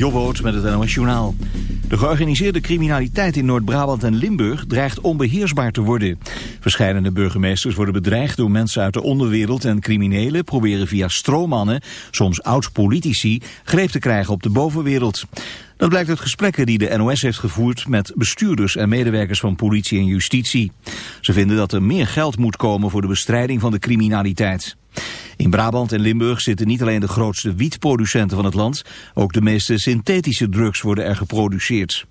Jobboot met het NOS Journaal. De georganiseerde criminaliteit in Noord-Brabant en Limburg dreigt onbeheersbaar te worden. Verschillende burgemeesters worden bedreigd door mensen uit de onderwereld en criminelen proberen via stroommannen, soms oud-politici, greep te krijgen op de bovenwereld. Dat blijkt uit gesprekken die de NOS heeft gevoerd met bestuurders en medewerkers van politie en justitie. Ze vinden dat er meer geld moet komen voor de bestrijding van de criminaliteit. In Brabant en Limburg zitten niet alleen de grootste wietproducenten van het land, ook de meeste synthetische drugs worden er geproduceerd.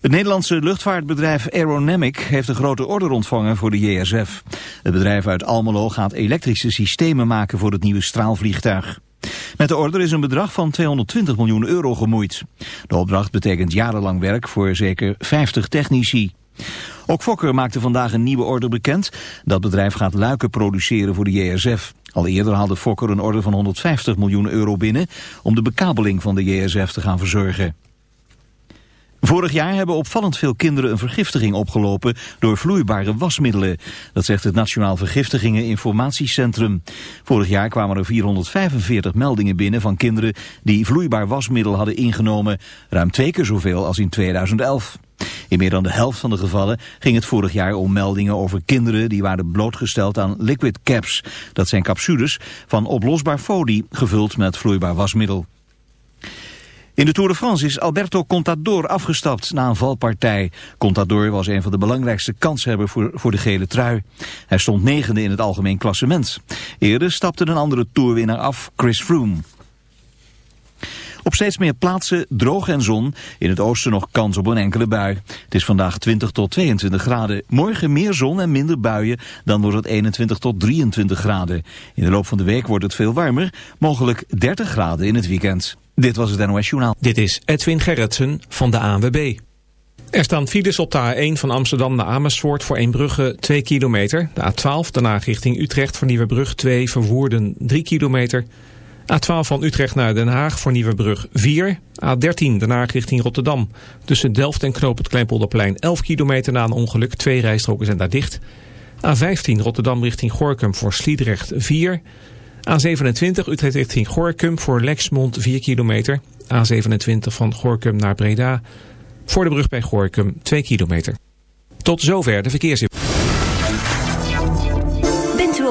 Het Nederlandse luchtvaartbedrijf Aeronamic heeft een grote order ontvangen voor de JSF. Het bedrijf uit Almelo gaat elektrische systemen maken voor het nieuwe straalvliegtuig. Met de order is een bedrag van 220 miljoen euro gemoeid. De opdracht betekent jarenlang werk voor zeker 50 technici. Ook Fokker maakte vandaag een nieuwe order bekend. Dat bedrijf gaat luiken produceren voor de JSF. Al eerder haalde Fokker een order van 150 miljoen euro binnen... om de bekabeling van de JSF te gaan verzorgen. Vorig jaar hebben opvallend veel kinderen een vergiftiging opgelopen door vloeibare wasmiddelen. Dat zegt het Nationaal Vergiftigingen Informatiecentrum. Vorig jaar kwamen er 445 meldingen binnen van kinderen die vloeibaar wasmiddel hadden ingenomen. Ruim twee keer zoveel als in 2011. In meer dan de helft van de gevallen ging het vorig jaar om meldingen over kinderen die waren blootgesteld aan liquid caps. Dat zijn capsules van oplosbaar folie gevuld met vloeibaar wasmiddel. In de Tour de France is Alberto Contador afgestapt na een valpartij. Contador was een van de belangrijkste kanshebbers voor, voor de gele trui. Hij stond negende in het algemeen klassement. Eerder stapte een andere toerwinnaar af, Chris Froome. Op steeds meer plaatsen droog en zon. In het oosten nog kans op een enkele bui. Het is vandaag 20 tot 22 graden. Morgen meer zon en minder buien. Dan wordt het 21 tot 23 graden. In de loop van de week wordt het veel warmer. Mogelijk 30 graden in het weekend. Dit was het NOS Journaal. Dit is Edwin Gerritsen van de ANWB. Er staan files op de A1 van Amsterdam naar Amersfoort voor Eembrugge 2 kilometer. De A12 daarna richting Utrecht voor Nieuwebrug 2 Verwoerden 3 kilometer. A12 van Utrecht naar Den Haag voor Nieuwebrug 4. A13 daarna richting Rotterdam. Tussen Delft en Knoop het Kleinpolderplein 11 kilometer na een ongeluk. Twee rijstroken zijn daar dicht. A15 Rotterdam richting Gorkum voor Sliedrecht 4. A27 Utrecht richting Gorkum voor Lexmond 4 kilometer. A27 van Gorkum naar Breda. Voor de brug bij Gorkum 2 kilometer. Tot zover de verkeersinformatie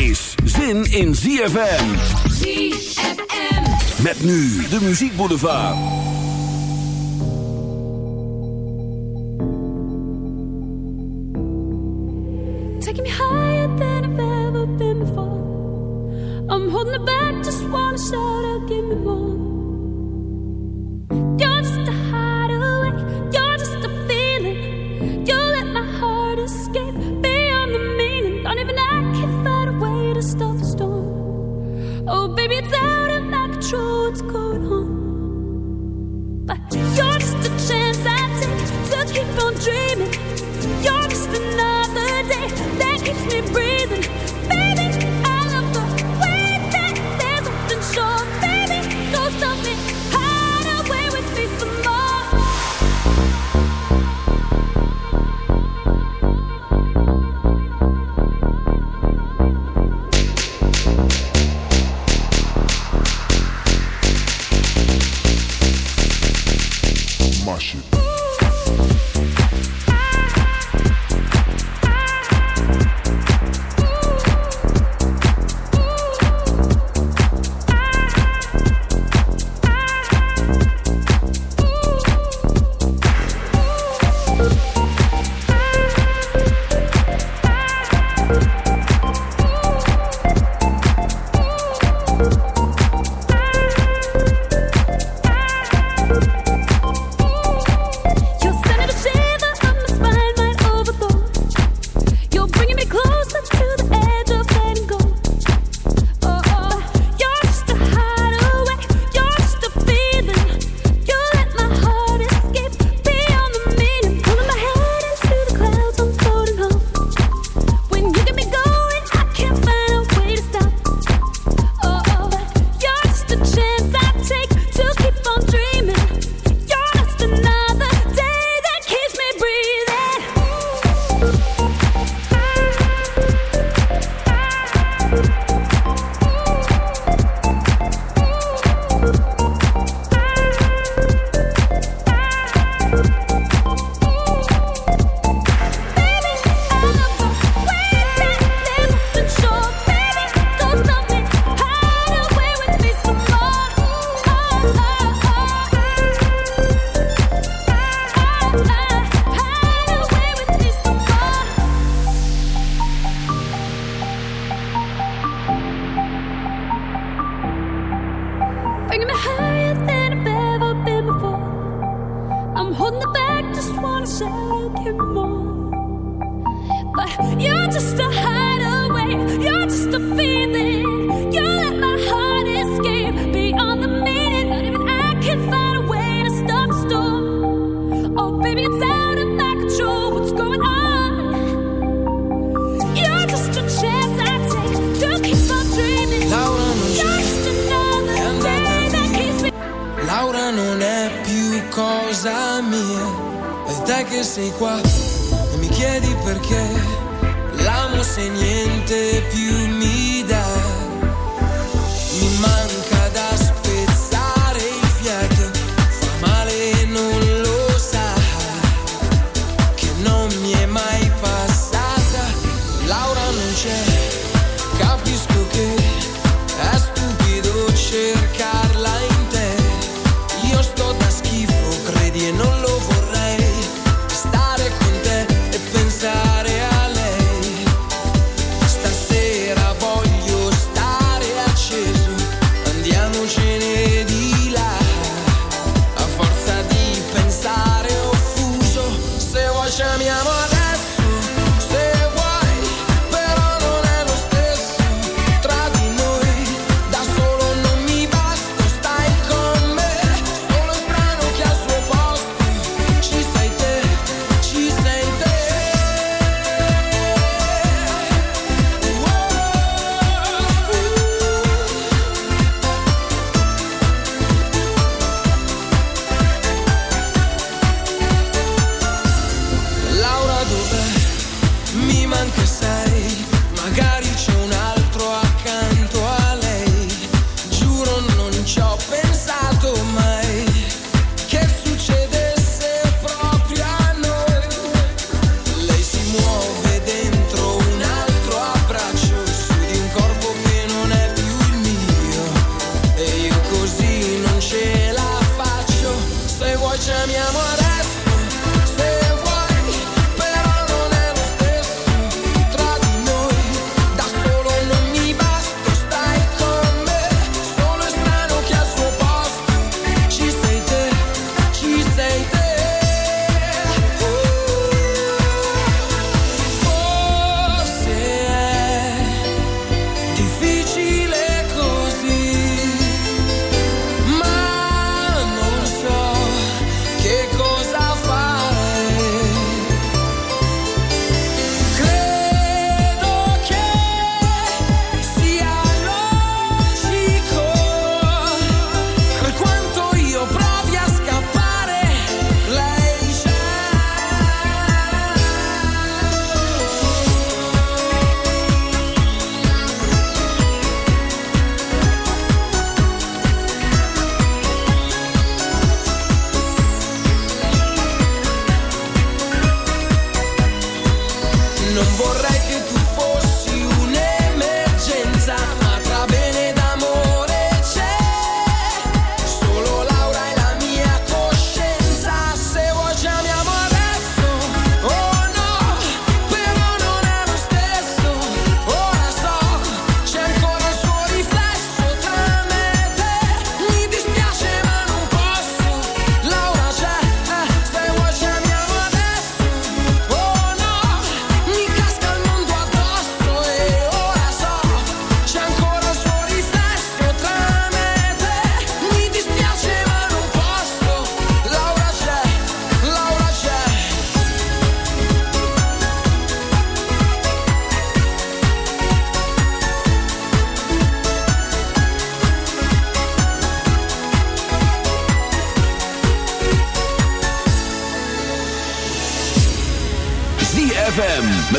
Is zin in ZFM. ZFM. Met nu de Muziek Boulevard. Taking me higher than I've ever been before. I'm holding it back, just wanna shout out, give me more. Dreaming.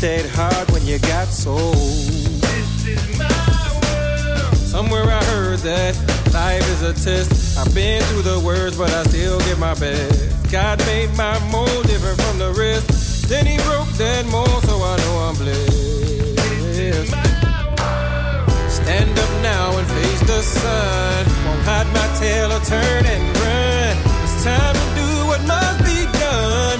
that hard when you got sold. This is my world. Somewhere I heard that life is a test. I've been through the worst, but I still give my best. God made my mold different from the rest. Then he broke that mold, so I know I'm blessed. This is my world. Stand up now and face the sun. Won't hide my tail or turn and run. It's time to do what must be done.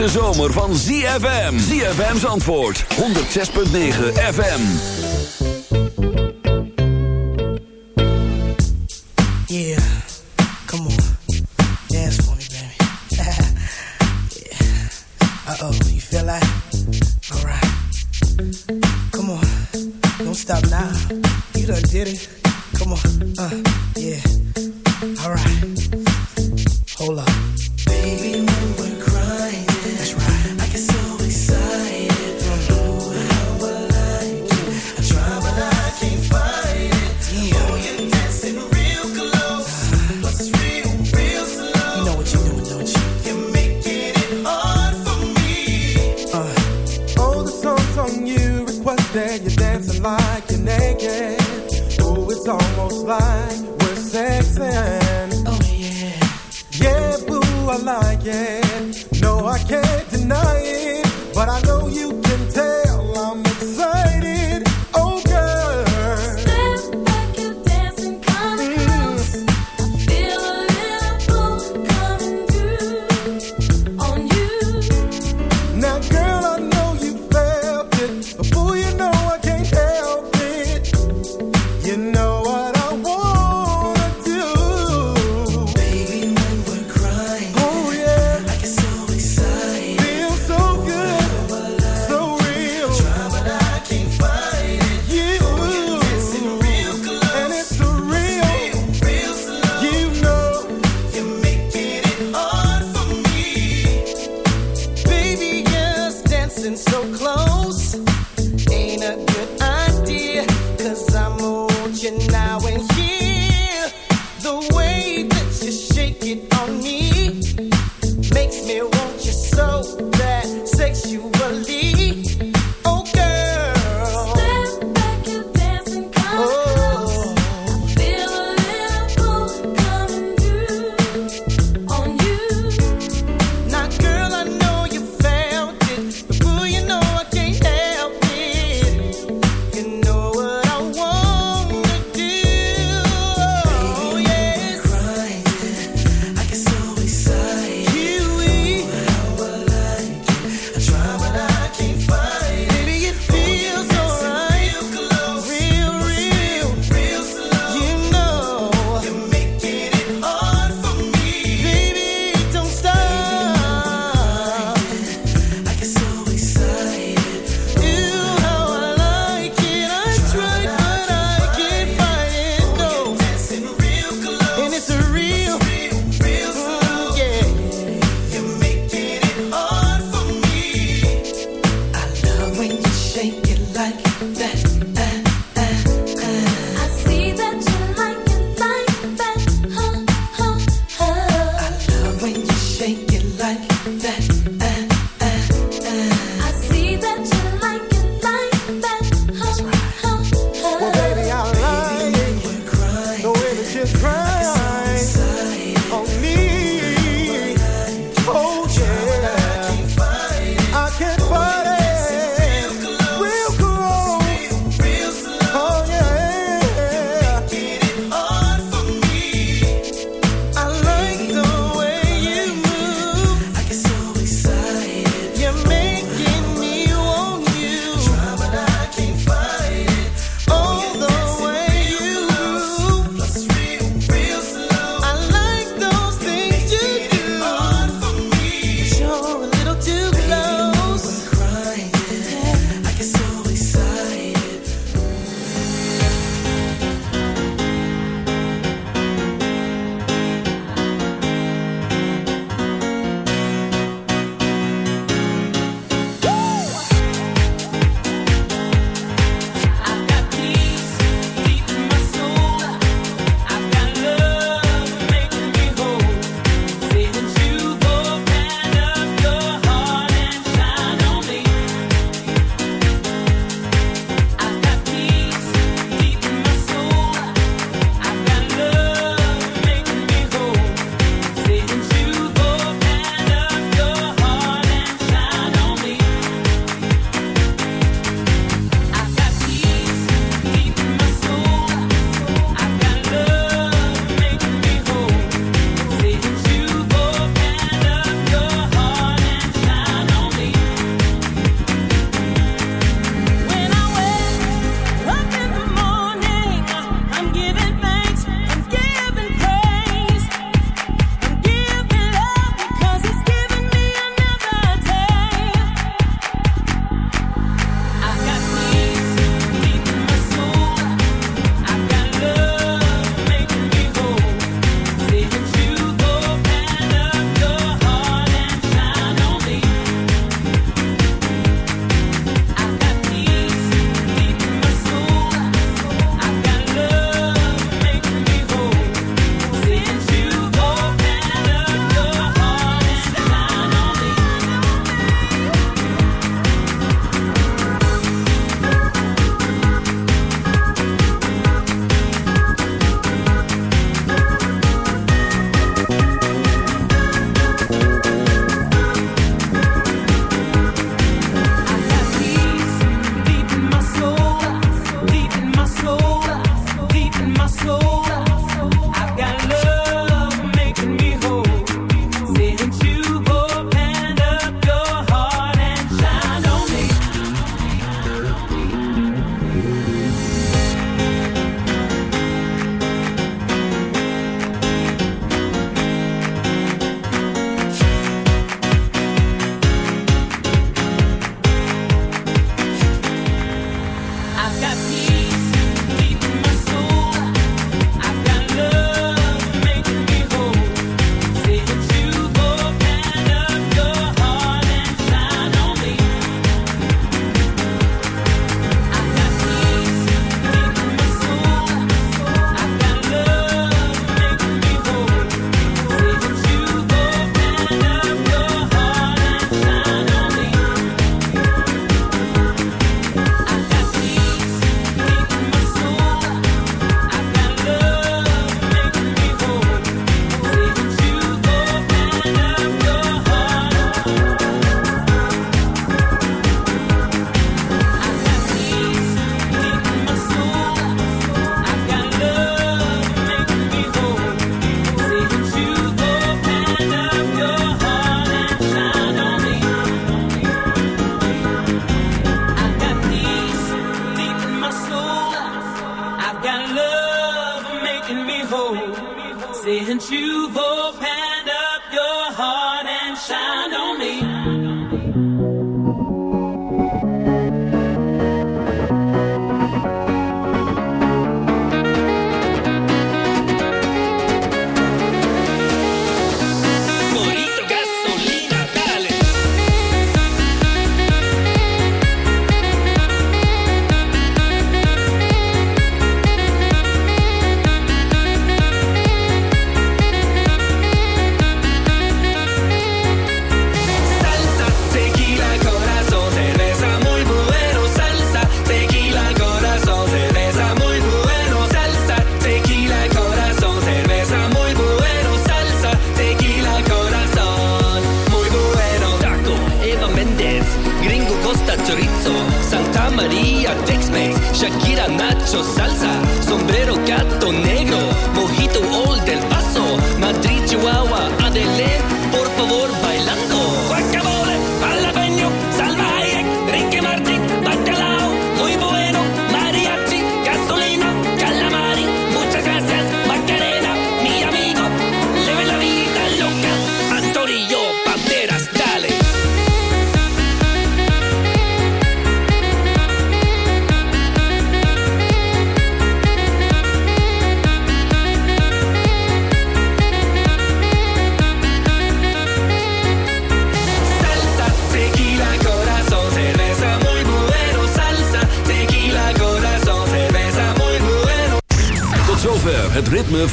hete zomer van ZFM. ZFM's antwoord. 106.9 FM. Yeah. Come on. Dance for me, baby. yeah. Uh-oh. You feel like? All right. Come on. Don't stop now. You done did it. Come on. Uh, yeah.